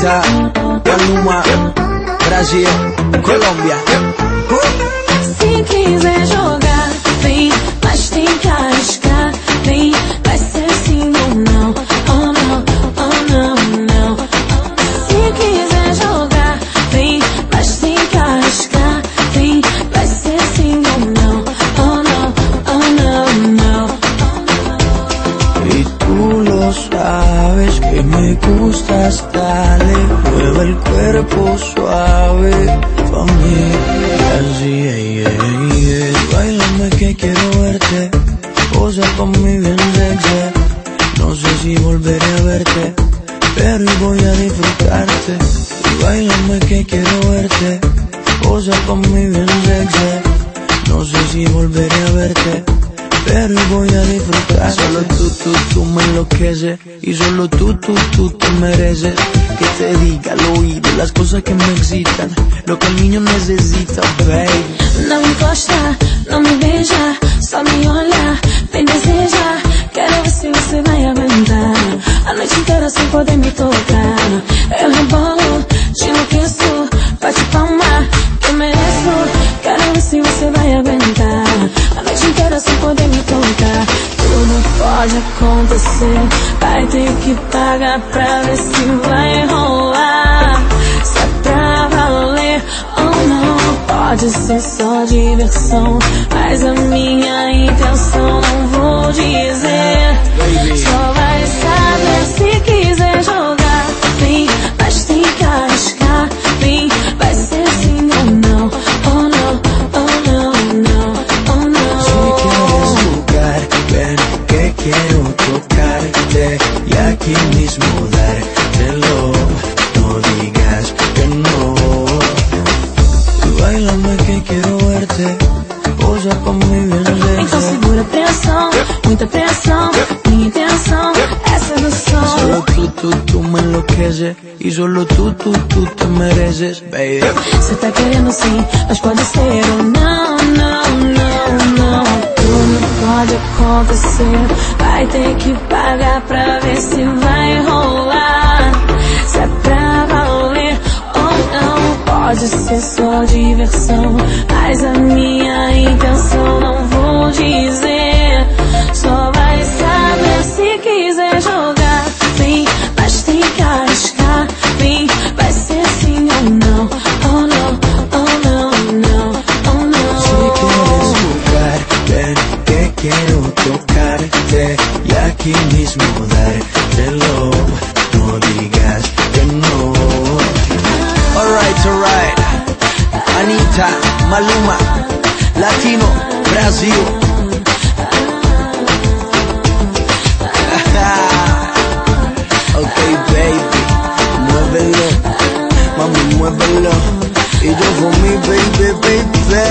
Anitta, Maluma, Brasil, Colômbia. Se quiser jogar, vem, gustas, dale, mueve el cuerpo suave pa' mí. Así, yeah, yeah. Bailame que quiero verte, posa con mi bien sexy. No sé si volveré a verte, pero voy a disfrutarte. Y bailame que quiero verte, posa con mi bien sexy. No sé si volveré a verte, a disfrutar. Solo tú, tú, tú me enloqueces. Y solo tú, tú, tú te mereces. Que te diga al oído las cosas que me excitan. Lo que el niño necesita, baby. Não encosta, não me beija, só me olha, vem deseja. Quero ver se você vai aguentar a noite inteira sem poder me tocar. Eu rebolo, te enlouqueço, bate palma, que eu mereço. Quero ver se você vai aguentar acontecer, vai ter que pagar pra ver se vai rolar. Se é pra valer ou não. Pode ser só diversão, mas a minha intenção não vou dizer. Mismo dártelo. No digas que no. Y bailame que quiero verte, posa bien Então segura a pressão, muita pressão. Minha intenção é sedução. Solo tú, tú, tú me enloqueces y solo tú, tú, tú te mereces, baby. Você tá querendo sim, mas pode ser ou não, não, não, não. Tudo pode acontecer, vai ter que pagar pra ver se vai rolar. Se é pra valer ou não, pode ser só diversão, mas a minha intenção não vou dizer. Quiero tocarte y aquí mismo dártelo. No digas que no. Alright, alright. Anita, Maluma, Latino, Brasil. ok, baby, muévelo, mami, muévelo. Y yo con mi baby, baby.